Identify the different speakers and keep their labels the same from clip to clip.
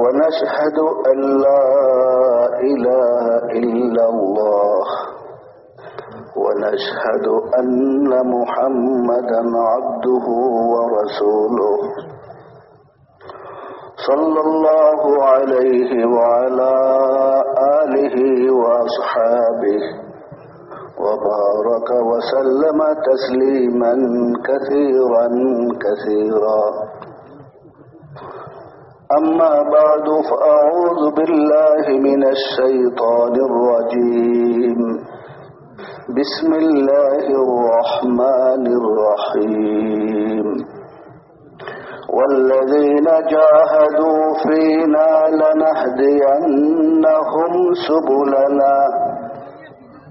Speaker 1: ونشهد أن لا إله إلا الله. ونشهد أن محمدا عبده ورسوله. صلى الله عليه وعلى آله وأصحابه وبارك وسلم تسليما كثيرا كثيرا. أما بعد فأعوذ بالله من الشيطان الرجيم. بسم الله الرحمن الرحيم. والذين جاهدوا فينا لنهدينهم سبلنا.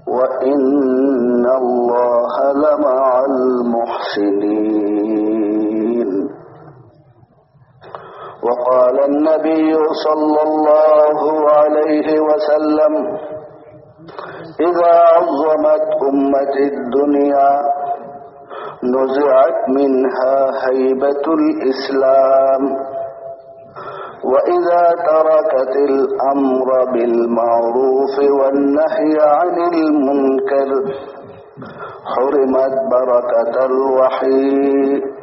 Speaker 1: وإن الله لمع المحسنين. وقال النبي صلى الله عليه وسلم إذا عظمت أمة الدنيا نزعت منها هيبة الإسلام وإذا تركت الأمر بالمعروف والنهي عن المنكر حرمت بركة الوحي.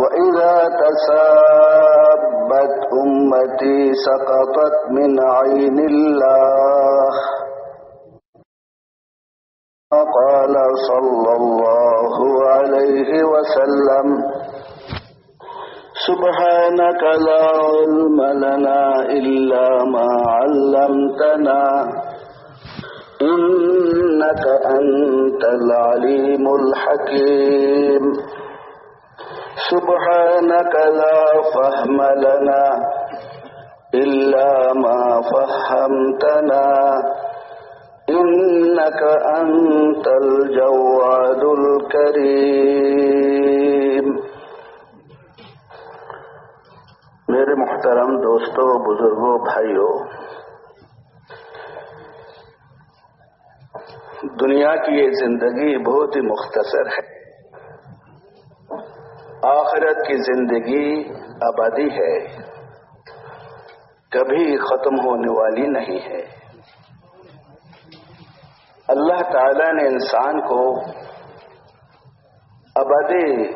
Speaker 1: وإذا تسابت أمتي سقطت من عين الله قال صلى الله عليه وسلم سبحانك لا علم لنا إلا ما علمتنا إنك أنت العليم الحكيم سبحانك لا فهم لنا إلا ما فهمتنا. إنك أنت الجواد الكريم. میرے محترم دوستوں بزرگوں بھائیوں دنیا کی یہ زندگی بہت ہی مختصر ہے۔ آخرت کی زندگی آبادی ہے۔ کبھی ختم ہونے والی نہیں ہے۔ اللہ تعالی نے انسان کو ابدی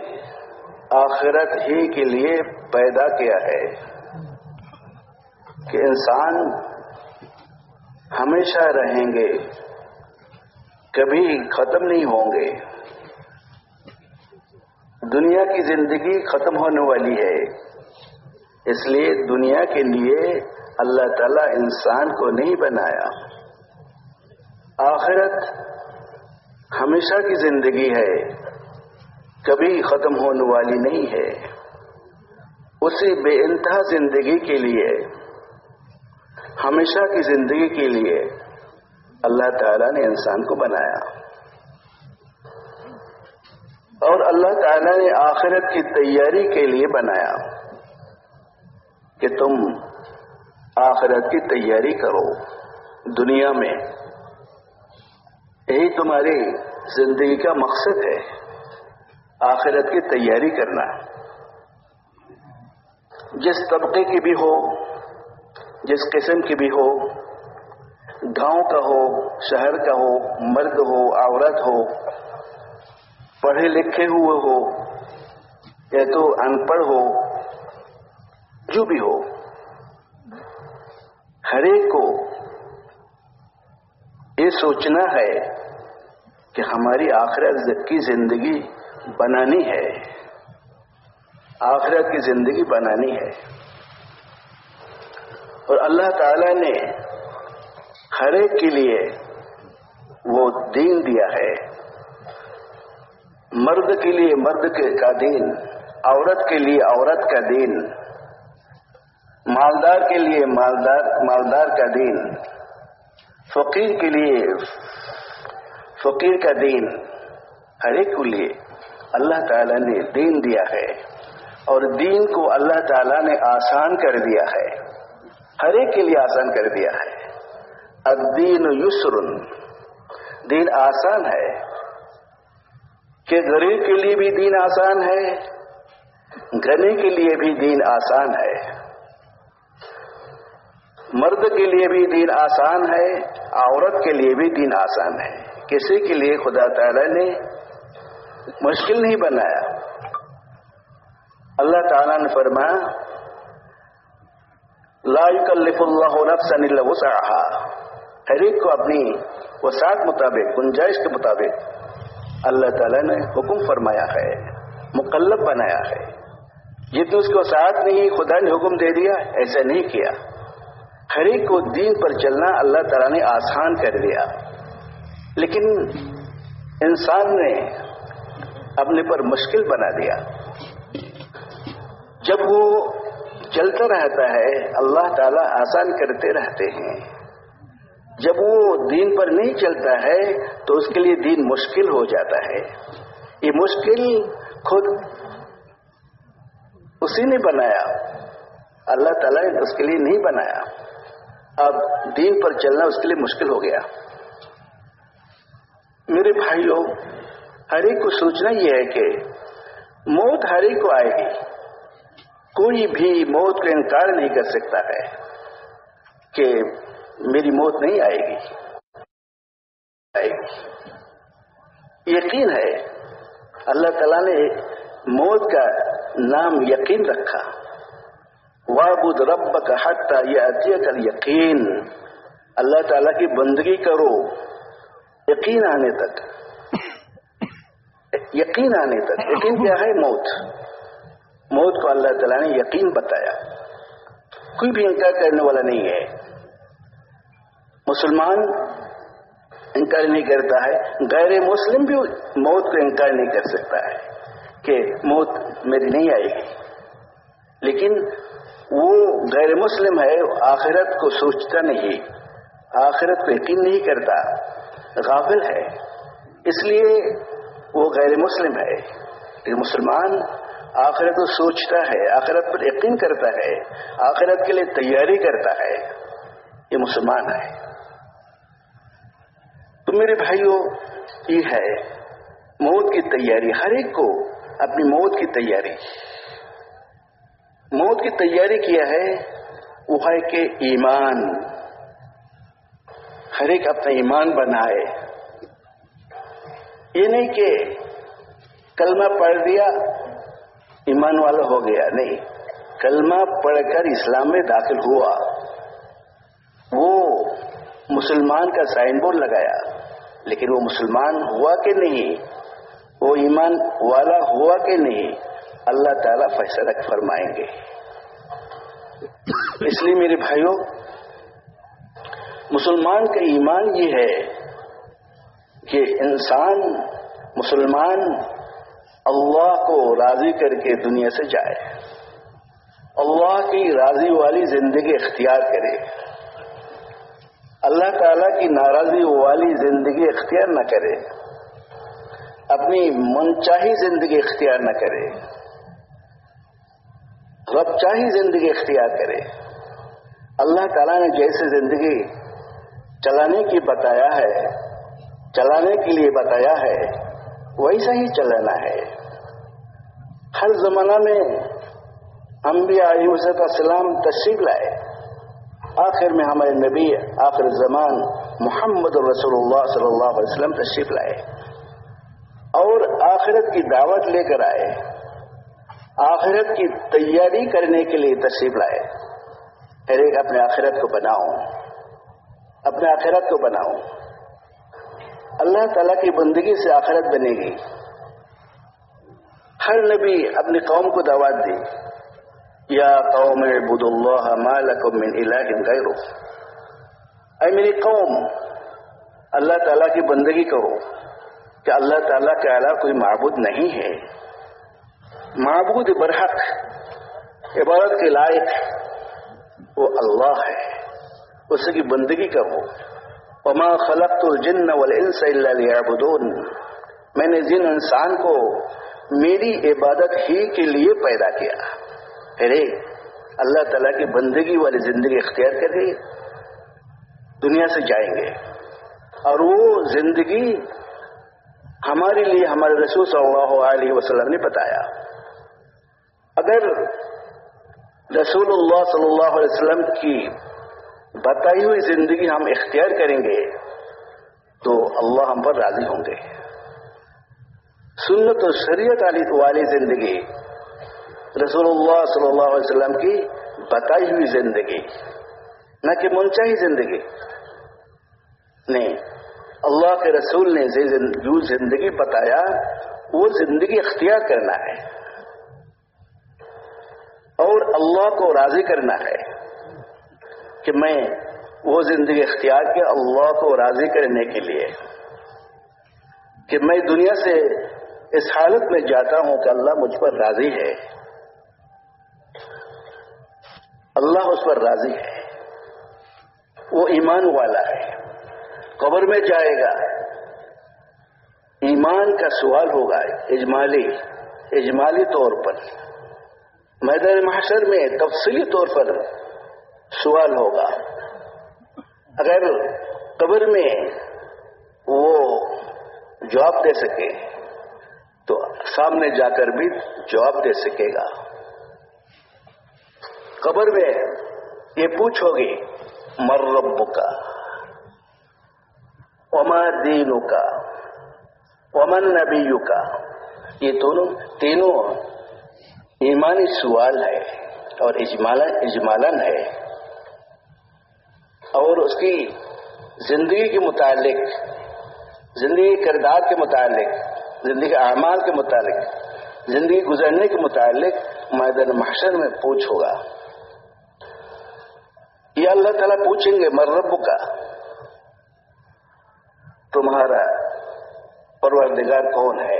Speaker 1: آخرت ہی کے لیے پیدا کیا ہے۔ کہ انسان ہمیشہ رہیں گے، کبھی ختم نہیں ہوں گے۔ دنیا کی زندگی ختم ہونے والی ہے۔ اس لیے دنیا کے لیے اللہ تعالی انسان کو نہیں بنایا۔ آخرت ہمیشہ کی زندگی ہے، کبھی ختم ہونے والی نہیں ہے۔ اسی بے انتہا زندگی کے لیے، ہمیشہ کی زندگی کے لیے اللہ تعالیٰ نے انسان کو بنایا۔ اور اللہ تعالیٰ نے آخرت کی تیاری کے لیے بنایا کہ تم آخرت کی تیاری کرو دنیا میں۔ یہی تمہاری زندگی کا مقصد ہے۔ آخرت کی تیاری کرنا۔ جس طبقے کی بھی ہو، جس قسم کی بھی ہو، گاؤں کا ہو، شہر کا ہو، مرد ہو، عورت ہو پڑھے لکھے ہوئے ہو یا تو ان پڑھ ہو، جو بھی ہو، ہر ایک کو یہ سوچنا ہے کہ ہماری آخرت کی زندگی بنانی ہے۔ آخرت کی زندگی بنانی ہے۔ اور اللہ تعالی نے ہر ایک کے لیے وہ دین دیا ہے۔ مرد کے لیے مرد کا دین، عورت کے لیے عورت کا دین، مالدار کے لیے مالدار مالدار کا دین، فقیر کے لیے فقیر کا دین، ہر ایک کے لیے اللہ تعالیٰ نے دین دیا ہے اور دین کو اللہ تعالیٰ نے آسان کر دیا ہے۔ ہر ایک کے لیے آسان کر دیا ہے۔ الدین یسرن، دین آسان ہے۔ کہ غریب کے لیے بھی دین آسان ہے گنے کے لیے بھی دین آسان ہے۔ مرد کے لیے بھی دین آسان ہے، عورت کے لیے بھی دین آسان ہے۔ کسی کے لیے خدا تعالی نے مشکل نہیں بنایا۔ اللہ تعالیٰ نے فرمایا، لا يكلف اللہ نفسا الا وسعها ہر ایک کو اپنی وسعت مطابق، گنجائش کے مطابق اللہ تعالیٰ نے حکم فرمایا ہے مقلب بنایا ہے۔ جتنی اس کو ساتھ نہیں، خدا نے حکم دے دیا، ایسا نہیں کیا۔ ہر ایک کو دین پر چلنا اللہ تعالیٰ نے آسان کر دیا۔ لیکن انسان نے اپنے پر مشکل بنا دیا۔ جب وہ چلتا رہتا ہے، اللہ تعالیٰ آسان کرتے رہتے ہیں۔ جب وہ دین پر نہیں چلتا ہے تو اس کے لیے دین مشکل ہو جاتا ہے۔ یہ مشکل خود اسی نے بنایا۔ اللہ تعالیٰ نے اس کے لیے نہیں بنایا۔ اب دین پر چلنا اس کے لیے مشکل ہو گیا۔ میرے بھائیوں ہر ایک کو سوچنا یہ ہے کہ موت ہر ایک کو آئے گی۔ کوئی بھی موت کو انکار نہیں کر سکتا ہے کہ میری موت نہیں آئے گی۔ آئے گی۔ یقین ہے۔ اللہ تعالیٰ نے موت کا نام یقین رکھا۔ وابد رب کا حق یہ یقین اللہ تعالیٰ کی بندگی کرو۔ یقین آنے تک۔ یقین آنے تک۔ یقین کیا ہے؟ موت۔ موت کو اللہ تعالیٰ نے یقین بتایا۔ کوئی بھی انکار کرنے والا نہیں ہے۔ مسلمان انکار نہیں کرتا ہے، غیر مسلم بھی موت کو انکار نہیں کر سکتا ہے کہ موت میری نہیں آئے گی۔ لیکن وہ غیر مسلم ہے آخرت کو سوچتا نہیں، آخرت کو یقین نہیں کرتا، غافل ہے۔ اس لیے وہ غیر مسلم ہے۔ لیکن مسلمان آخرت کو سوچتا ہے، آخرت پر یقین کرتا ہے، آخرت کے لیے تیاری کرتا ہے۔ یہ مسلمان ہے۔ تو میرے بھائیوں یہ ہے موت کی تیاری، ہر ایک کو اپنی موت کی تیاری۔ موت کی تیاری کیا ہے؟ وہ ہے کہ ایمان۔ ہر ایک اپنا ایمان بنائے۔ یہ نہیں کہ کلمہ پڑھ دیا، ایمان والا ہو گیا، نہیں۔ کلمہ پڑھ کر اسلام میں داخل ہوا۔ وہ مسلمان کا سائن بورڈ لگایا۔ لیکن وہ مسلمان ہوا کہ نہیں؟ وہ ایمان والا ہوا کہ نہیں؟ اللہ تعالیٰ فیصلہ فرمائیں گے۔ اس لیے میرے بھائیوں، مسلمان کا ایمان یہ ہے کہ انسان، مسلمان اللہ کو راضی کر کے دنیا سے جائے۔ اللہ کی راضی والی زندگی اختیار کرے۔ اللہ تعالی کی ناراضی والی زندگی اختیار نہ کرے، اپنی منچاہی زندگی اختیار نہ کرے رب چاہی زندگی اختیار کرے۔ اللہ تعالیٰ نے جیسے زندگی چلانے کی بتایا ہے، چلانے کے لیے بتایا ہے، ویسا ہی چلانا ہے۔ ہر زمانہ میں انبیاء علیہ السلام تشریف لائے۔ آخر میں ہمارے نبی آخر زمان محمد رسول اللہ صلی اللہ علیہ وسلم تشریف لائے اور آخرت کی دعوت لے کر آئے، آخرت کی تیاری کرنے کے لیے تشریف لائے۔ ہر ایک اپنے آخرت کو بناؤ۔ اپنے آخرت کو بناؤ۔ اللہ تعالیٰ کی بندگی سے آخرت بنے گی۔ ہر نبی اپنی قوم کو دعوت دی یا قوم عبد اللہ ما لکم من الہ غیرہ اے میری قوم؟ اللہ تعالیٰ کی بندگی کرو کہ اللہ تعالیٰ کے علاوہ کوئی معبود نہیں ہے. معبود برحق، عبادت کے لائق وہ اللہ ہے. اس کی بندگی کرو. وما خلقت الجن والانس الا ليعبدون. میں نے جن انسان کو میری عبادت ہی کے لیے پیدا کیا۔ ارے اللہ تعالیٰ کی بندگی والی زندگی اختیار کرے دنیا سے جائیں گے۔ اور وہ زندگی ہمارے لیے ہمارے رسول صلی اللہ علیہ وسلم نے بتایا۔ اگر رسول اللہ صلی اللہ علیہ وسلم کی بتائی ہوئی زندگی ہم اختیار کریں گے تو اللہ ہم پر راضی ہوں گے۔ سنت و شریعت والی زندگی رسول اللہ صلی اللہ علیہ وسلم کی بتائی ہوئی زندگی نہ کہ منچاہی زندگی نہیں اللہ کے رسول نے جو زندگی بتایا وہ زندگی اختیار کرنا ہے اور اللہ کو راضی کرنا ہے کہ میں وہ زندگی اختیار کیا اللہ کو راضی کرنے کے لیے کہ میں دنیا سے اس حالت میں جاتا ہوں کہ اللہ مجھ پر راضی ہے اللہ اس پر راضی ہے۔ وہ ایمان والا ہے۔ قبر میں جائے گا۔ ایمان کا سوال ہوگا۔ اجمالی اجمالی طور پر۔ میدان محشر میں تفصیلی طور پر سوال ہوگا۔ اگر قبر میں وہ جواب دے سکے، تو سامنے جا کر بھی جواب دے سکے گا۔ قبر میں یہ پوچھو گی، مر رب کا وما دینو کا ومن نبیو کا یہ دونوں تینوں ایمانی سوال ہے اور اجمالن ہے۔ اور اس کی زندگی کے متعلق، زندگی کردار کے متعلق، زندگی اعمال کے متعلق، زندگی گزرنے کے متعلق میدان محشر میں پوچھ ہوگا یہ اللہ تعالیٰ پوچھیں گے مرب کا تمہارا پروردگار کون ہے؟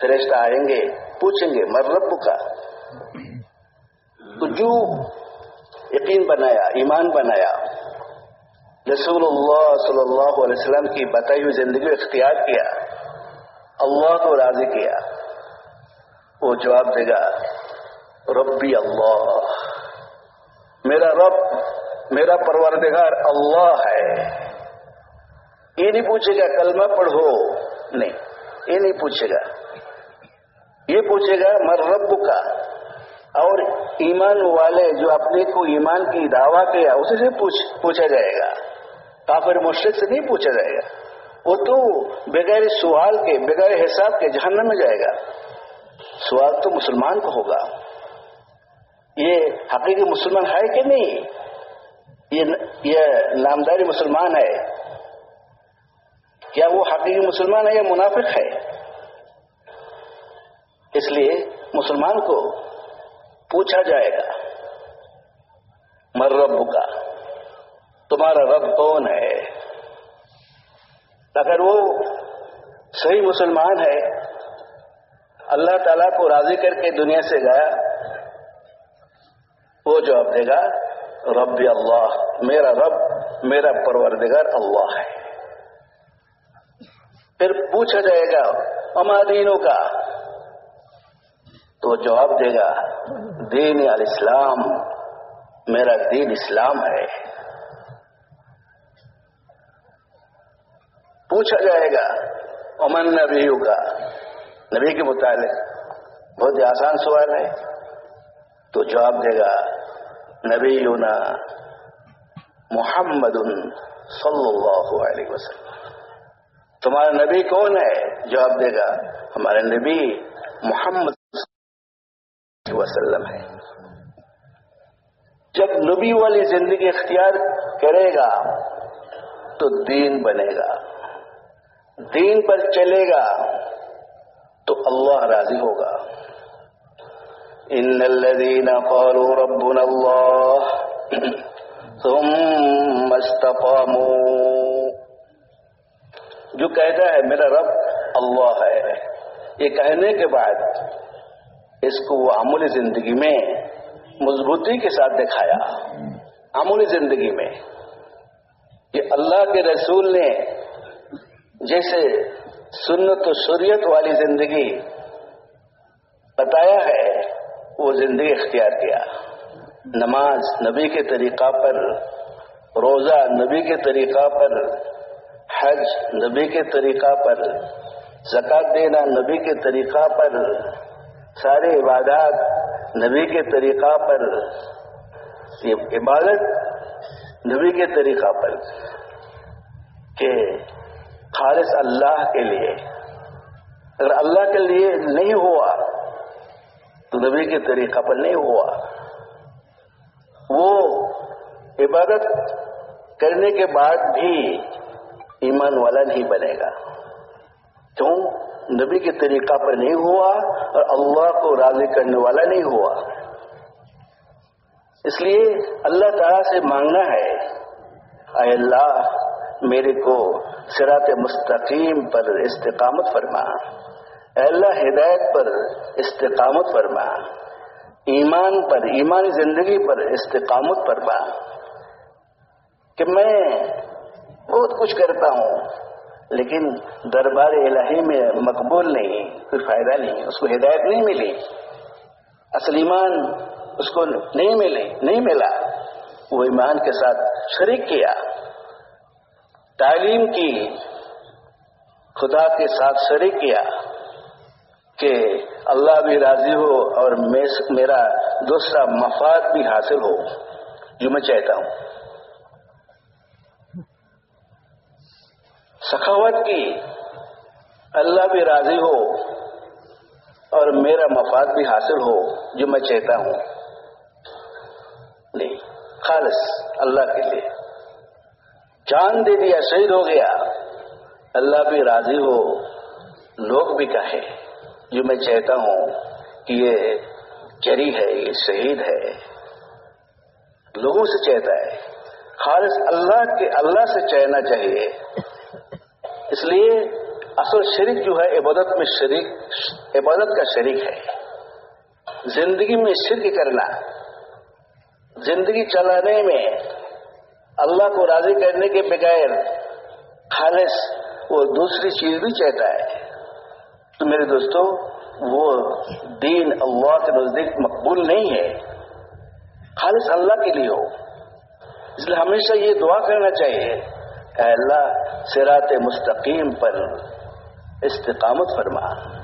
Speaker 1: فرشتہ آئیں گے، پوچھیں گے مرب کا تو جو یقین بنایا، ایمان بنایا، رسول اللہ صلی اللہ علیہ وسلم کی بتائی ہوئی زندگی اختیار کیا، اللہ کو راضی کیا، وہ جواب دے گا، ربی اللہ. میرا رب، میرا پروردگار اللہ ہے۔ یہ نہیں پوچھے گا کلمہ پڑھو۔ نہیں، یہ نہیں پوچھے گا۔ یہ پوچھے گا، مر رب کا۔ اور ایمان والے جو اپنے کو ایمان کی دعویٰ کیا، اسے سے پوچھا جائے گا۔ کافر مشرق سے نہیں پوچھا جائے گا۔ وہ تو بغیر سوال کے، بغیر حساب کے جہنم میں جائے گا۔ سوال تو مسلمان کو ہوگا۔ یہ حقیقی مسلمان ہے کہ نہیں؟ یہ نامداری مسلمان ہے۔ کیا وہ حقیقی مسلمان ہے یا منافق ہے؟ اس لیے مسلمان کو پوچھا جائے گا، مر رب کا تمہارا رب کون ہے؟ اگر وہ صحیح مسلمان ہے، اللہ تعالیٰ کو راضی کر کے دنیا سے گیا وہ جواب دے گا رب اللہ، میرا رب، میرا پروردگار اللہ ہے۔ پھر پوچھا جائے گا امادینوں کا؟ تو جواب دے گا، دین الاسلام، میرا دین اسلام ہے۔ پوچھا جائے گا امن نبیوں کا؟ نبی کے متعلق بہت ہی آسان سوال ہے۔ تو جواب دے گا نبی محمد صلی اللہ علیہ وسلم۔ تمہارا نبی کون ہے؟ جواب دے گا ہمارے نبی محمد وسلم ہے۔ جب نبی والی زندگی اختیار کرے گا، تو دین بنے گا۔ دین پر چلے گا، تو اللہ راضی ہوگا۔ ان الذين قالوا ربنا الله ثم استقاموا. جو کہتا ہے میرا رب اللہ ہے، یہ کہنے کے بعد اس کو وہ عمل زندگی میں مضبوطی کے ساتھ دکھایا۔ عمولی زندگی میں کہ اللہ کے رسول نے جیسے سنت و شریعت والی زندگی بتایا ہے وہ زندگی اختیار کیا۔ نماز نبی کے طریقہ پر، روزہ نبی کے طریقہ پر، حج نبی کے طریقہ پر، زکات دینا نبی کے طریقہ پر، سارے عبادات نبی کے طریقہ پر، یہ عبادت نبی کے طریقہ پر کہ خالص اللہ کے لیے۔ اگر اللہ کے لیے نہیں ہوا تو نبی کے طریقہ پر نہیں ہوا۔ وہ عبادت کرنے کے بعد بھی ایمان والا نہیں بنے گا۔ کیوں؟ نبی کے طریقہ پر نہیں ہوا اور اللہ کو راضی کرنے والا نہیں ہوا۔ اس لیے اللہ تعالیٰ سے مانگنا ہے، اے اللہ، میرے کو سرات مستقیم پر استقامت فرما۔ اللہ ہدایت پر استقامت فرما، ایمان پر ایمانی زندگی پر استقامت فرما۔ کہ میں بہت کچھ کرتا ہوں، لیکن دربار الہی میں مقبول نہیں، کوئی فائدہ نہیں، اس کو ہدایت نہیں ملی۔ اصل ایمان اس کو نہیں ملے، نہیں ملا۔ وہ ایمان کے ساتھ شریک کیا۔ تعلیم کی، خدا کے ساتھ شریک کیا۔ کہ اللہ بھی راضی ہو اور میرا دوسرا مفاد بھی حاصل ہو، جو میں چاہتا ہوں۔ سخاوت کی اللہ بھی راضی ہو اور میرا مفاد بھی حاصل ہو، جو میں چاہتا ہوں۔ نہیں، خالص، اللہ کے لیے۔ جان دے دیا، شہید ہو گیا۔ اللہ بھی راضی ہو، لوگ بھی کہے جو میں چاہتا ہوں کہ یہ چری ہے، یہ شہید ہے۔ لوگوں سے چاہتا ہے۔ خالص اللہ کے اللہ سے چاہنا چاہیے۔ اس لیے اصل شریک جو ہے، عبادت میں شریک، عبادت کا شریک ہے۔ زندگی میں شرک کرنا، زندگی چلانے میں اللہ کو راضی کرنے کے بغیر خالص وہ دوسری چیز بھی چاہتا ہے۔ تو میرے دوستو، وہ دین اللہ کے نزدیک مقبول نہیں ہے۔ خالص اللہ کے لیے ہو۔ اس لیے ہمیشہ یہ دعا کرنا چاہیے، اے اللہ سرات مستقیم پر استقامت فرما۔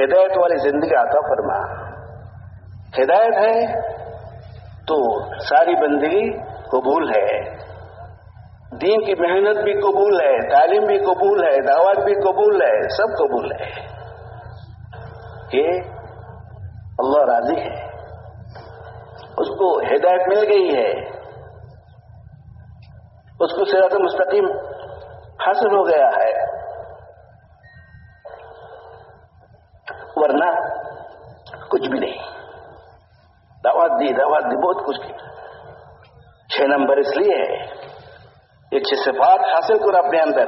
Speaker 1: ہدایت والی زندگی عطا فرما۔ ہدایت ہے تو ساری بندگی قبول ہے۔ دین کی محنت بھی قبول ہے، تعلیم بھی قبول ہے، دعوت بھی قبول ہے، سب قبول ہے۔ کہ اللہ راضی ہے۔ اس کو ہدایت مل گئی ہے۔ اس کو سیرات مستقیم حاصل ہو گیا ہے۔ ورنہ کچھ بھی نہیں۔ دعوت دی دعوت دی، بہت کچھ کی۔ چھ نمبر اس لیے ہے۔ یہ صفات حاصل کرو اپنے اندر۔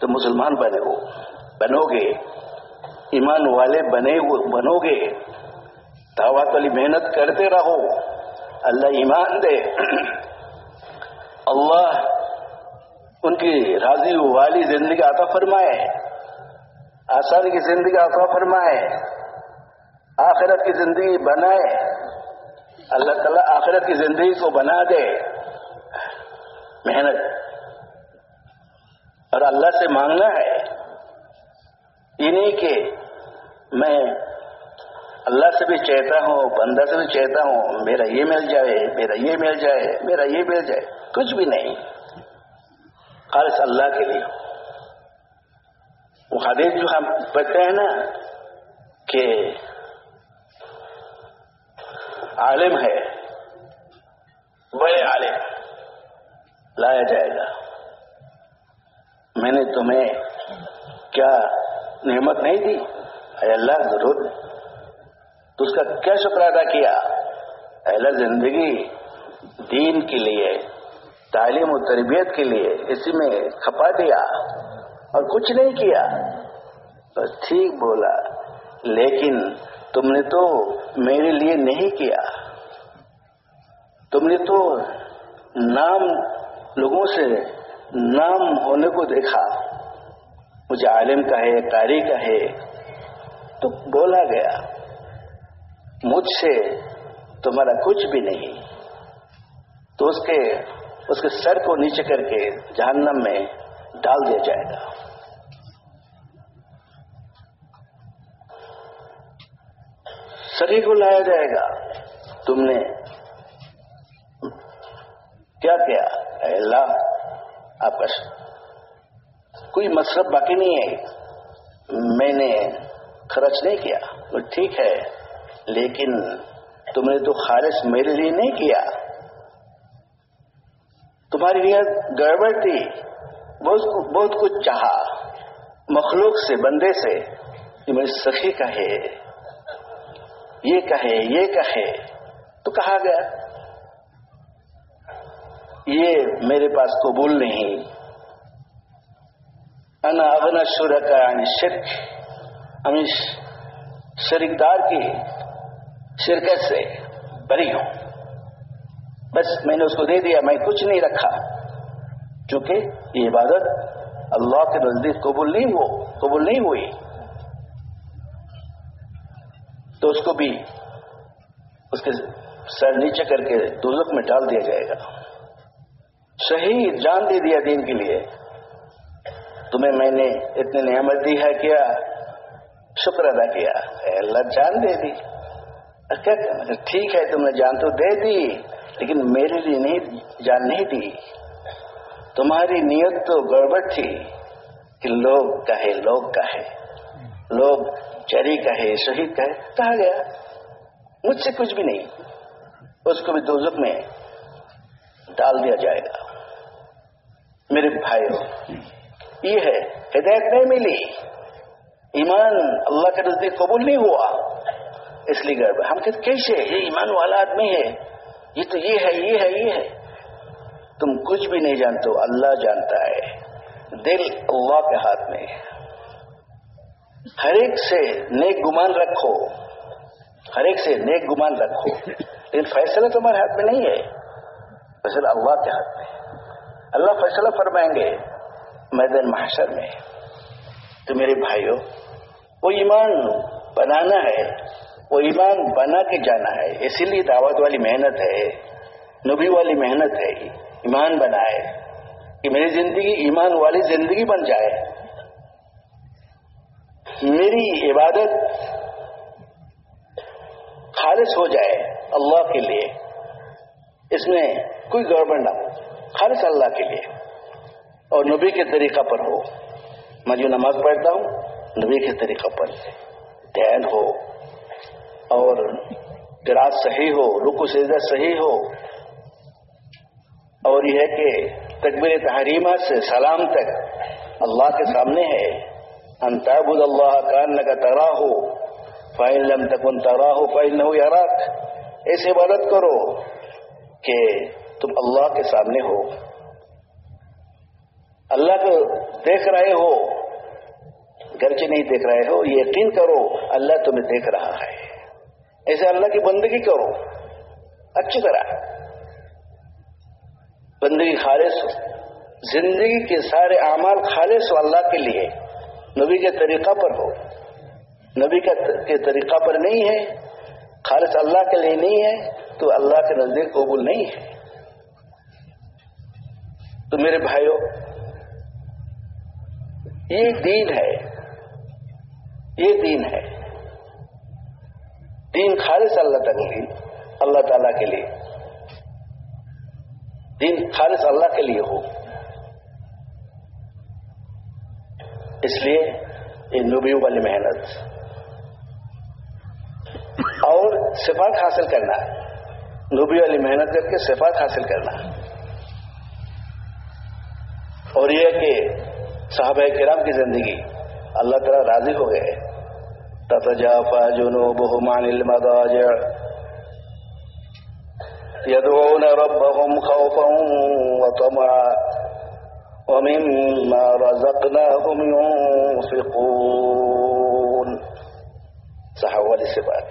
Speaker 1: تو مسلمان بنے ہو، بنو گے۔ ایمان والے بنے بنو گے۔ دعوت والی محنت کرتے رہو۔ اللہ ایمان دے۔ اللہ ان کی راضی والی زندگی عطا فرمائے۔ آسانی کی زندگی عطا فرمائے۔ آخرت کی زندگی بنائے۔ اللہ تعالیٰ آخرت کی زندگی کو بنا دے۔ محنت۔ اور اللہ سے مانگنا ہے۔ یہ نہیں کہ میں اللہ سے بھی چاہتا ہوں، بندہ سے بھی چاہتا ہوں، میرا یہ مل جائے، میرا یہ مل جائے، میرا یہ مل جائے۔ کچھ بھی نہیں۔ خالص اللہ کے لیے۔ وہ حدیث جو ہم پڑھتے ہیں نا کہ عالم ہے۔ بڑے عالم۔ لایا جائے گا۔ میں نے تمہیں کیا نعمت نہیں دی؟ اے اللہ، ضرور۔ تو اس کا کیا شکر ادا کیا؟ اے اللہ، زندگی دین کے لیے، تعلیم و تربیت کے لیے اسی میں کھپا دیا اور کچھ نہیں کیا۔ بس ٹھیک بولا، لیکن تم نے تو میرے لیے نہیں کیا۔ تم نے تو نام لوگوں سے نام ہونے کو دیکھا۔ مجھے عالم کا ہے، قاری کا ہے۔ تو بولا گیا، مجھ سے تمہارا کچھ بھی نہیں۔ تو اس کے اس کے سر کو نیچے کر کے جہنم میں ڈال دیا جائے گا۔ سری کو لایا جائے گا۔ تم نے کیا کیا؟ اے اللہ، آپ کا کوئی مصرف باقی نہیں ہے۔ میں نے خرچ نہیں کیا تو ٹھیک ہے، لیکن تم نے تو خالص میرے لیے نہیں کیا۔ تمہاری نیت گڑبڑ تھی، بہت بہت کچھ چاہا۔ مخلوق سے، بندے سے۔ کہ میری سخی کہے یہ کہے یہ کہے تو کہا گیا۔ یہ میرے پاس قبول نہیں۔ انا اغنا شرک یعنی شرک ہمیں شرکدار کی شرکت سے بری ہوں۔ بس میں نے اس کو دے دیا، میں کچھ نہیں رکھا۔ کیونکہ یہ عبادت اللہ کے نزدیک قبول نہیں ہو، قبول نہیں ہوئی۔ تو اس کو بھی اس کے سر نیچے کر کے دوزخ میں ڈال دیا جائے گا۔ شہید جان دے دیا دین کے لیے۔ تمہیں میں نے اتنی نعمت دی ہے کیا؟ شکر ادا کیا۔ اے اللہ، جان دے دی۔ کیا اچھا، ٹھیک ہے، تم نے جان تو دے دی، لیکن میرے لیے نہیں، جان نہیں دی۔ تمہاری نیت تو گڑبڑ تھی کہ لوگ کہے لوگ کہے۔ لوگ چری کہے، شہید کہے، کہا گیا۔ مجھ سے کچھ بھی نہیں۔ اس کو بھی دوزک میں ڈال دیا جائے گا۔ میرے بھائیوں، یہ ہے ہدایت نہیں ملی۔ ایمان اللہ کے نزدیک قبول نہیں ہوا۔ اس لیے گڑبڑ ہم کہتے کیسے؟ یہ ایمان والا آدمی ہے۔ یہ تو یہ ہے یہ ہے یہ ہے۔ تم کچھ بھی نہیں جانتے اللہ جانتا ہے۔ دل اللہ کے ہاتھ میں ہر ایک سے نیک گمان رکھو۔ ہر ایک سے نیک گمان رکھو۔ لیکن فیصلہ تمہارے ہاتھ میں نہیں ہے۔ فیصلہ اللہ کے ہاتھ میں اللہ فیصلہ فرمائیں گے، میدان محشر میں تو میرے بھائیوں وہ ایمان بنانا ہے، وہ ایمان بنا کے جانا ہے۔ اسی لیے دعوت والی محنت ہے، نبی والی محنت ہے، ایمان بنائے۔ کہ میری زندگی ایمان والی زندگی بن جائے۔ میری عبادت خالص ہو جائے اللہ کے لیے۔ اس میں کوئی گڑبڑ نہ خالص اللہ کے لیے۔ اور نبی کے طریقہ پر ہو۔ میں جو نماز پڑھتا ہوں، نبی کے طریقہ پر دین ہو۔ اور گراج صحیح ہو رکو سجدہ صحیح ہو۔ اور یہ ہے کہ تکبیر تحریمہ سے سلام تک اللہ کے سامنے ہے۔ انتابود اللہ کان کا ترا ہو فائن لم تک ان ترا ہو فائن ہو یا ایسے عبادت کرو۔ کہ تم اللہ کے سامنے ہو۔ اللہ کو دیکھ رہے ہو، گرچہ نہیں دیکھ رہے ہو، یہ یقین کرو، اللہ تمہیں دیکھ رہا ہے۔ ایسے اللہ کی بندگی کرو۔ اچھی طرح۔ بندگی خالص ہو۔ زندگی کے سارے اعمال خالص ہو اللہ کے لیے۔ نبی کے طریقہ پر ہو۔ نبی کے طریقہ پر نہیں ہے۔ خالص اللہ کے لیے نہیں ہے۔ تو اللہ کے نزدیک قبول نہیں ہے۔ تو میرے بھائیوں یہ دین ہے۔ یہ دین ہے۔ دین خالص اللہ تک اللہ تعالی کے لیے۔ دین خالص اللہ کے لیے ہو۔ اس لیے یہ نبیوں والی محنت اور صفات حاصل کرنا نبی والی محنت کر کے صفات حاصل کرنا۔ اور یہ کہ صحابہ کرام کی زندگی اللہ تعالیٰ راضی ہو گئے۔ تتجافا جنوبهم عن المضاجع۔ يدعون ربهم خوفا وطمعا۔ ومما رزقناهم ينفقون۔ صحابہ والی سے بات۔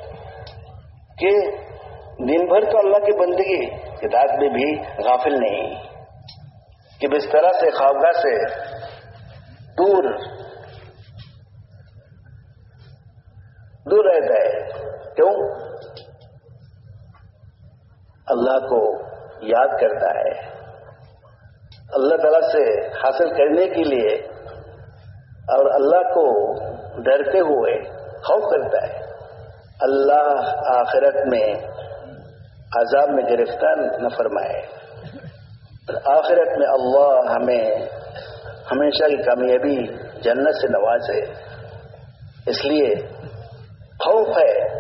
Speaker 1: کہ دن بھر تو اللہ کی بندگی کی رات میں بھی غافل نہیں۔ کہ بسترا سے، خوابگاہ سے دور دور رہتا ہے کیوں؟ اللہ کو یاد کرتا ہے۔ اللہ تعالی سے حاصل کرنے کے لیے اور اللہ کو ڈرتے ہوئے خوف کرتا ہے۔ اللہ آخرت میں عذاب میں گرفتار نہ فرمائے۔ آخرت میں اللہ ہمیں ہمیشہ کی کامیابی جنت سے نوازے۔ اس لیے خوف ہے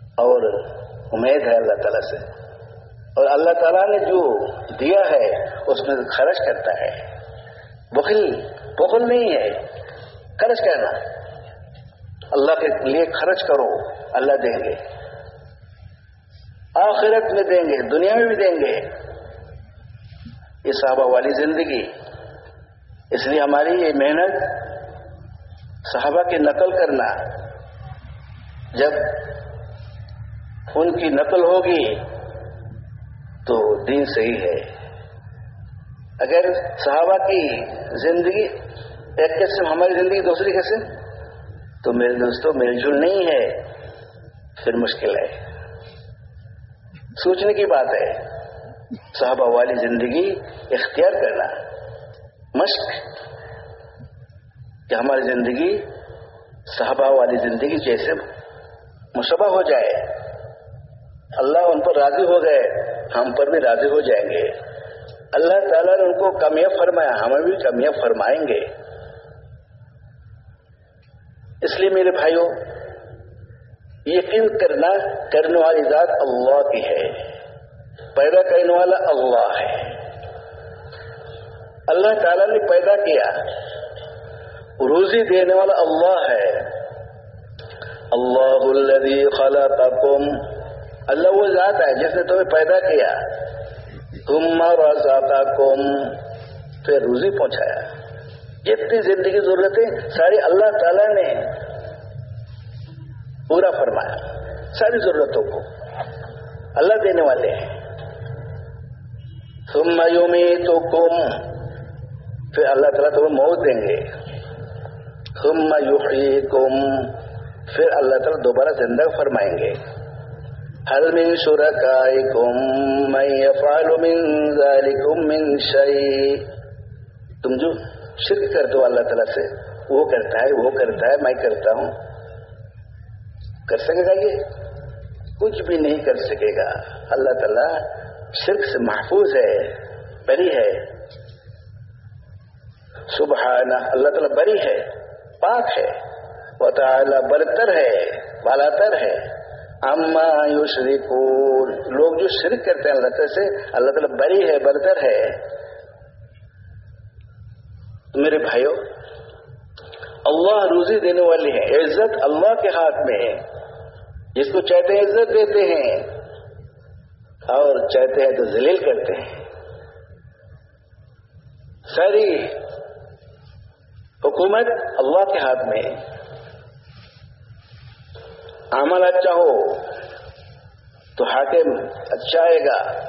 Speaker 1: اور امید ہے اللہ تعالیٰ سے۔ اور اللہ تعالیٰ نے جو دیا ہے، اس میں خرچ کرتا ہے۔ بخل بخل نہیں ہے۔ خرچ کرنا۔ اللہ کے لیے خرچ کرو، اللہ دیں گے۔ آخرت میں دیں گے، دنیا میں بھی دیں گے۔ یہ صحابہ والی زندگی۔ اس لیے ہماری یہ محنت، صحابہ کی نقل کرنا۔ جب ان کی نقل ہوگی تو دین صحیح ہے۔ اگر صحابہ کی زندگی ایک قسم، ہماری زندگی دوسری قسم، تو میرے دوستوں میل جل نہیں ہے، پھر مشکل ہے۔ سوچنے کی بات ہے۔ صحابہ والی زندگی اختیار کرنا۔ مشق کہ ہماری زندگی صحابہ والی زندگی جیسے مشبہ ہو جائے۔ اللہ ان پر راضی ہو گئے، ہم پر بھی راضی ہو جائیں گے۔ اللہ تعالیٰ نے ان کو کامیاب فرمایا، ہمیں بھی کامیاب فرمائیں گے۔ اس لیے میرے بھائیوں یقین کرنا کرنے والی ذات اللہ کی ہے۔ پیدا کرنے والا اللہ ہے۔ اللہ تعالیٰ نے پیدا کیا۔ روزی دینے والا اللہ ہے۔ اللہ الذي خلقكم اللہ وہ ذات ہے جس نے تمہیں پیدا کیا۔ تم رزقكم پھر روزی پہنچایا۔ جتنی زندگی ضرورتیں ساری اللہ تعالی نے پورا فرمایا ساری ضرورتوں کو۔ اللہ دینے والے ہیں۔ ثم يميتكم پھر اللہ تعالیٰ تمہیں موت دیں گے۔ ثم يحييكم پھر اللہ تعالیٰ دوبارہ زندہ فرمائیں گے۔ هل من شركائكم من يفعل من ذلكم من شيء تم جو شرک کرتے ہو اللہ تعالیٰ سے، وہ کرتا ہے، وہ کرتا ہے، میں کرتا ہوں۔ کر سکے گا یہ؟ کچھ بھی نہیں کر سکے گا۔ اللہ تعالیٰ شرک سے محفوظ ہے، بری ہے۔ سبحانہ، اللہ تعالیٰ بری ہے، پاک ہے۔ وہ تعالیٰ برتر ہے، بالاتر ہے۔ اما یشرکون۔ لوگ جو شرک کرتے ہیں اللہ تعالیٰ سے، اللہ تعالیٰ بری ہے، برتر ہے۔ میرے بھائیوں اللہ روزی دینے والے ہیں، عزت اللہ کے ہاتھ میں ہے۔ جس کو چاہتے ہیں عزت دیتے ہیں اور چاہتے ہیں تو ذلیل کرتے ہیں۔ ساری حکومت اللہ کے ہاتھ میں۔ عمل اچھا ہو تو حاکم اچھا آئے گا۔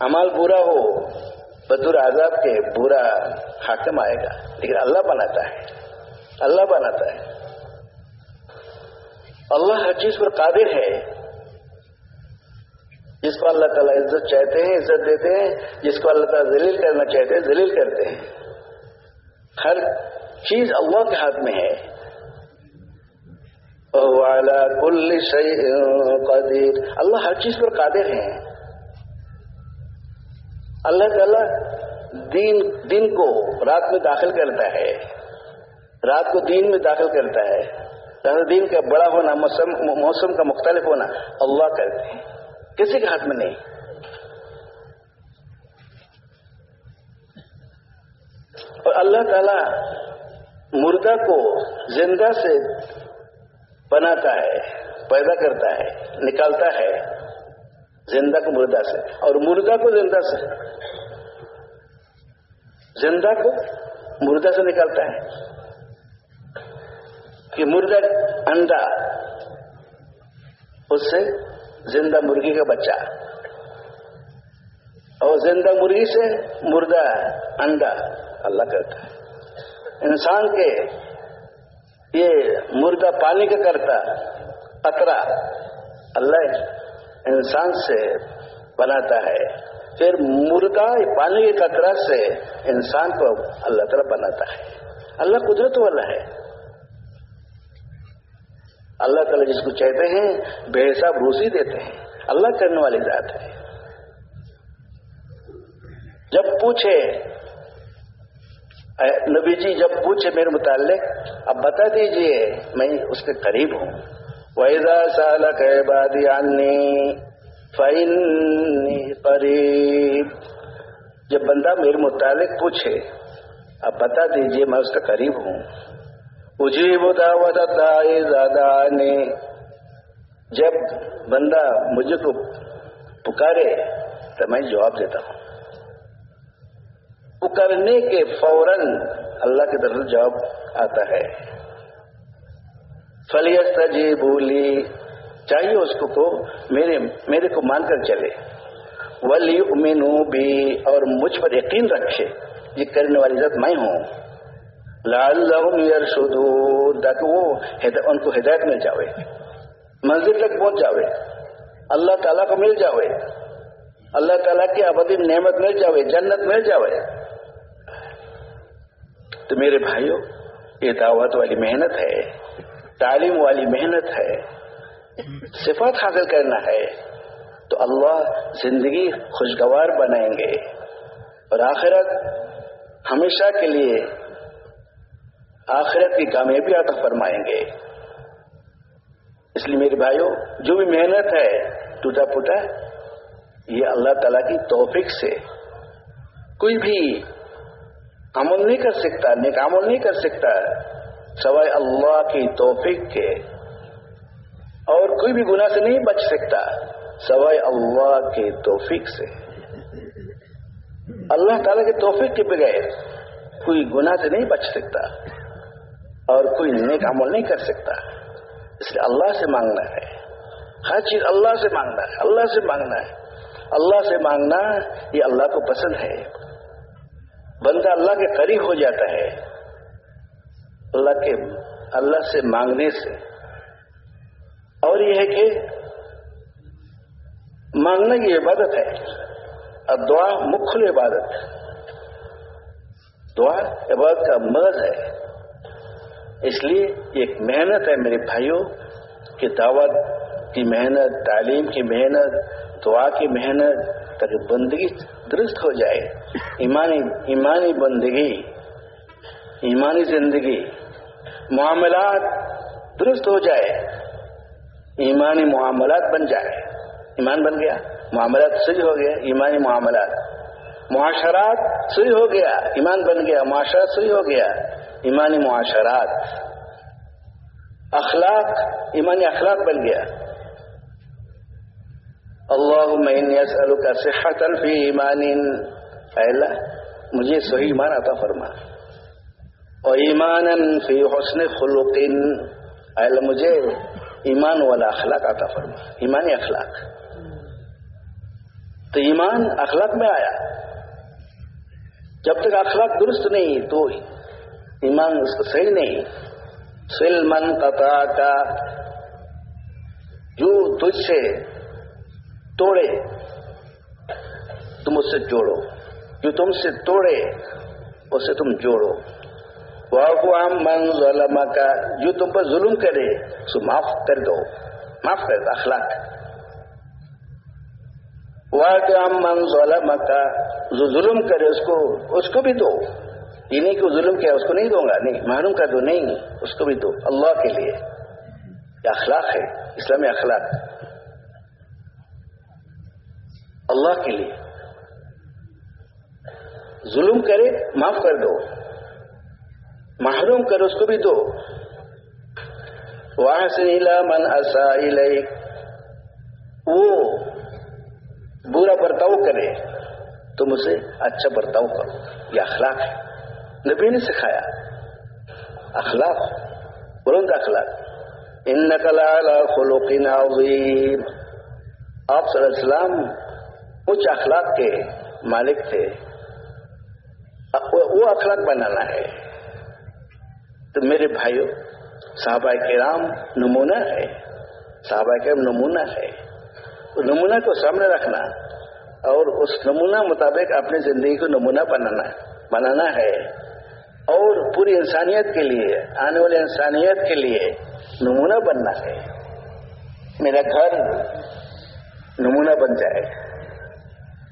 Speaker 1: عمل برا ہو بدر عذاب کے برا حاکم آئے گا۔ لیکن اللہ بناتا ہے۔ اللہ بناتا ہے۔ اللہ ہر چیز پر قادر ہے۔ جس کو اللہ تعالیٰ عزت چاہتے ہیں، عزت دیتے ہیں، جس کو اللہ تعالیٰ ذلیل کرنا چاہتے ہیں، ذلیل کرتے ہیں۔ ہر چیز اللہ کے ہاتھ میں ہے۔ کل قدیر اللہ ہر چیز پر قادر ہے اللہ تعالیٰ دین، دن کو رات میں داخل کرتا ہے۔ رات کو دین میں داخل کرتا ہے۔ دین کا بڑا ہونا، موسم موسم کا مختلف ہونا، اللہ کرتے ہیں۔ کسی کے ہاتھ میں نہیں۔ اور اللہ تعالی مردہ کو زندہ سے بناتا ہے، پیدا کرتا ہے، نکالتا ہے زندہ کو مردہ سے۔ اور مردہ کو زندہ سے، زندہ کو مردہ سے نکالتا ہے۔ کہ مردہ انڈا اس سے زندہ مرغی کا بچہ اور زندہ مرغی سے مردہ انڈا اللہ کرتا ہے۔ انسان کے یہ مردہ پانی کا کرتا قطرہ اللہ انسان سے بناتا ہے۔ پھر مردہ پانی کے قطرہ سے انسان کو اللہ تعالیٰ بناتا ہے۔ اللہ قدرت والا ہے۔ اللہ تعالیٰ جس کو چاہتے ہیں، بے حساب روسی دیتے ہیں۔ اللہ کرنے والی ذات ہے۔ جب پوچھے نبی جی جب پوچھے میرے متعلق، اب بتا دیجیے، میں اس کے قریب ہوں۔ ویزا سال بادی آنی فائن قریب جب بندہ میرے متعلق پوچھے، اب بتا دیجیے، میں اس کا قریب ہوں۔ اجیب دعوت زیادہ نے جب بندہ مجھے کو پکارے تو میں جواب دیتا ہوں۔ پکارنے کے فوراً اللہ کی طرف جواب آتا ہے۔ فلیت جی بولی چاہیے اس کو کو میرے میرے کو مان کر چلے۔ ولی امین بھی اور مجھ پر یقین رکھے۔ یہ کرنے والی ذات میں ہوں۔ لعلہم یرشدون تاکہ وہ ان کو ہدایت مل جاوے منزل تک پہنچ جاوے اللہ تعالیٰ کو مل جاوے اللہ تعالیٰ کی ابدی نعمت مل جاوے جنت مل جاوے تو میرے بھائیوں یہ دعوت والی محنت ہے، تعلیم والی محنت ہے، صفات حاصل کرنا ہے۔ تو اللہ زندگی خوشگوار بنائیں گے۔ اور آخرت ہمیشہ کے لیے آخرت کی کامیابی عطا فرمائیں گے۔ اس لیے میرے بھائیوں جو بھی محنت ہے، ٹوٹا پوٹا یہ اللہ تعالی کی توفیق سے۔ کوئی بھی عمل نہیں کر سکتا، نیک عمل نہیں کر سکتا، سوائے اللہ کی توفیق کے۔ اور کوئی بھی گناہ سے نہیں بچ سکتا، سوائے اللہ کے توفیق سے۔ اللہ تعالیٰ کے توفیق کے بغیر کوئی گناہ سے نہیں بچ سکتا۔ اور کوئی نیک عمل نہیں کر سکتا۔ اس لیے اللہ سے مانگنا ہے۔ ہر چیز اللہ سے مانگنا ہے۔ اللہ سے مانگنا ہے۔ اللہ سے مانگنا یہ اللہ کو پسند ہے۔ بندہ اللہ کے قریب ہو جاتا ہے۔ اللہ کے اللہ سے مانگنے سے۔ اور یہ ہے کہ مانگنا کی عبادت ہے۔ اور دعا مکھل عبادت۔ دعا عبادت کا مرض ہے۔ اس لیے ایک محنت ہے میرے بھائیوں کہ دعوت کی محنت، تعلیم کی محنت، دعا کی محنت تاکہ بندگی درست ہو جائے۔ ایمانی ایمانی بندگی، ایمانی زندگی، معاملات درست ہو جائے۔ ایمانی معاملات بن جائے۔ ایمان بن گیا۔ معاملات صحیح ہو گیا ایمانی معاملات۔ معاشرات صحیح ہو گیا۔ ایمان بن گیا۔ معاشرات صحیح ہو گیا۔ ایمانی معاشرات. أخلاق ایمانی أخلاق بن گیا اللہ میں کا صحت الفی ایمان اللہ مجھے صحیح ایمان عطا فرما. اور ایمان فی حسن خلوق اللہ مجھے ایمان والا أخلاق عطا فرما. ایمانی أخلاق. تو ایمان أخلاق میں آیا۔ جب تک اخلاق درست نہیں تو ایمان اس کو صحیح نہیں۔ سلمن قطع کا جو تجھ سے توڑے، تم اس سے جوڑو۔ جو تم سے توڑے، اسے تم جوڑو۔ واقعام من ظلم کا جو تم پر ظلم کرے سو معاف کر دو۔ معاف کر دو، اخلاق۔ واقعام من ظلم کا جو ظلم کرے، اس کو اس کو بھی دو۔ انہیں کو ظلم کیا اس کو نہیں دوں گا؟ نہیں، معلوم کر دو، نہیں، اس کو بھی دو۔ اللہ کے لیے۔ یہ اخلاق ہے، اسلامی اخلاق۔ اللہ کے لیے۔ ظلم کرے، معاف کر دو۔ محروم کر، اس کو بھی دو۔ وہاں سے نیلا من اصا وہ برا برتاؤ کرے، تم اسے اچھا برتاؤ کرو۔ یہ اخلاق ہے۔ نبی نے سکھایا۔ اخلاق، بلند اخلاق۔ ان نقل خلوق عظیم۔ آپ صلی اللہ علیہ وسلم کچھ اخلاق کے مالک تھے۔ وہ اخلاق بنانا ہے۔ تو میرے بھائیوں صحابہ کرام نمونہ ہے۔ صحابہ کرام نمونہ ہے۔ نمونہ کو سامنے رکھنا اور اس نمونہ مطابق اپنی زندگی کو نمونہ بنانا بنانا ہے۔ اور پوری انسانیت کے لیے آنے والی انسانیت کے لیے نمونہ بننا ہے۔ میرا گھر نمونہ بن جائے۔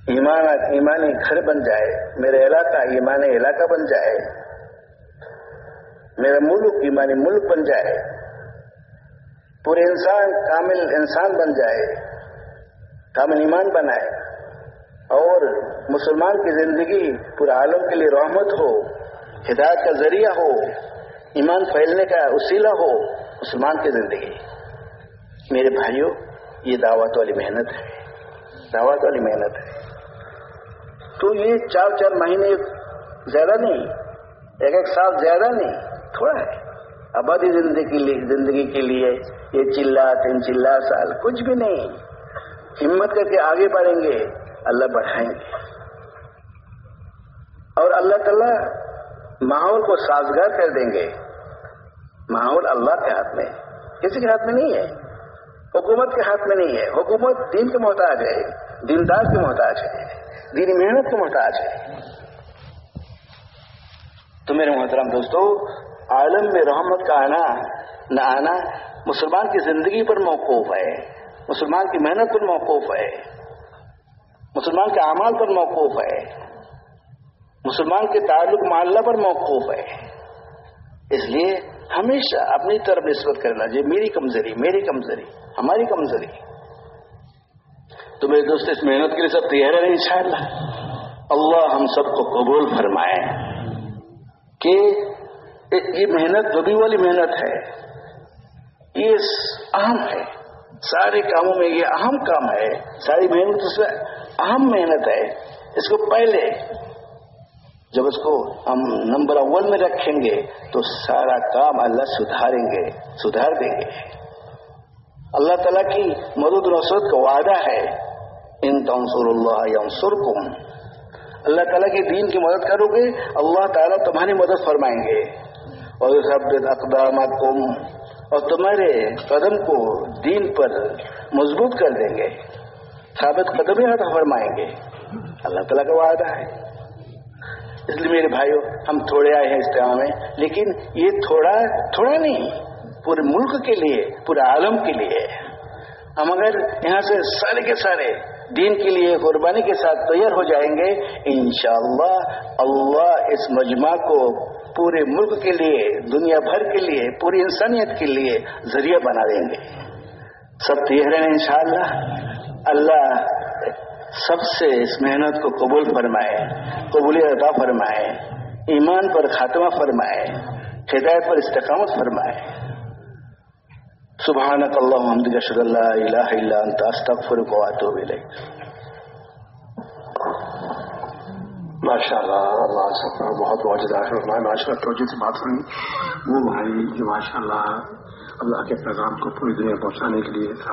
Speaker 1: ایمان، ایمانی گھر بن جائے۔ میرا علاقہ ایمانی علاقہ بن جائے۔ میرا ملک ایمانی ملک بن جائے۔ پورے انسان کامل انسان بن جائے۔ کامل ایمان بنائے۔ اور مسلمان کی زندگی پورے عالم کے لیے رحمت ہو۔ ہدایت کا ذریعہ ہو، ایمان پھیلنے کا وسیلہ ہو مسلمان کی زندگی۔ میرے بھائیوں، یہ دعوت والی محنت ہے۔ دعوت والی محنت ہے۔ تو یہ چار چار مہینے زیادہ نہیں، ایک ایک سال زیادہ نہیں، تھوڑا ہے۔ آبادی زندگی زندگی کے لیے یہ چلا، تین چلا، سال کچھ بھی نہیں۔ ہمت کر کے آگے بڑھیں گے، اللہ بڑھائیں گے۔ اور اللہ تعالی ماحول کو سازگار کر دیں گے۔ ماحول اللہ کے ہاتھ میں، کسی کے ہاتھ میں نہیں ہے۔ حکومت کے ہاتھ میں نہیں ہے۔ حکومت دین کے محتاج ہے، دیندار کے محتاج ہے، دینی محنت کے محتاج ہے۔ تو میرے محترم دوستو، عالم میں رحمت کا آنا، نہ آنا مسلمان کی زندگی پر موقوف ہے۔ مسلمان کی محنت پر موقوف ہے۔ مسلمان کے اعمال پر موقوف ہے۔ مسلمان کے تعلق معلّہ پر موقوف ہے۔ اس لیے ہمیشہ اپنی طرف نسبت کرنا جی میری کمزوری میری کمزوری، ہماری کمزوری۔ تو میرے دوست، اس محنت کے لیے سب تیار ہے ان شاء اللہ اللہ ہم سب کو قبول فرمائے کہ یہ محنت دبی والی محنت ہے، یہ اہم ہے۔ سارے کاموں میں یہ اہم کام ہے، ساری محنت سے اہم محنت ہے۔ اس کو پہلے جب اس کو ہم نمبر ون میں رکھیں گے تو سارا کام اللہ سدھاریں گے، سدھار دیں گے۔ اللہ تعالیٰ کی مدد نصرت کا وعدہ ہے۔ ان تنصر اللہ ینصرکم۔ اللہ تعالیٰ کے دین کی مدد کرو گے، اللہ تعالیٰ تمہاری مدد فرمائیں گے۔ اور اقداماتکم اور تمہارے قدم کو دین پر مضبوط کر دیں گے۔ ثابت قدم ہی فرمائیں گے۔ اللہ تعالیٰ کا وعدہ ہے۔ اس لیے میرے بھائیوں ہم تھوڑے آئے ہیں اس میں، لیکن یہ تھوڑا تھوڑا نہیں، پورے ملک کے لیے، پورے عالم کے لیے۔ ہم اگر یہاں سے سارے کے سارے دین کے لیے، قربانی کے ساتھ تیار ہو جائیں گے، انشاءاللہ، اللہ اس مجمع کو پورے ملک کے لیے، دنیا بھر کے لیے، پوری انسانیت کے لیے ذریعہ بنا دیں گے۔ سب تیار ہیں انشاءاللہ؟ اللہ سب سے اس محنت کو قبول فرمائے قبول ادا فرمائے، ایمان پر خاتمہ فرمائے، ہدایت پر استقامت فرمائے۔ سبحانك اللهم وبحمدك اشهد ان لا الا انت استغفرك واتوب اليك
Speaker 2: ماشاء اللہ اللہ سب کا بہت بہت جدا ہے۔ ماشاء اللہ توجہ سے بات سنی وہ بھائی جو ماشاء اللہ اللہ کے پیغام کو پوری دنیا پہنچانے کے لیے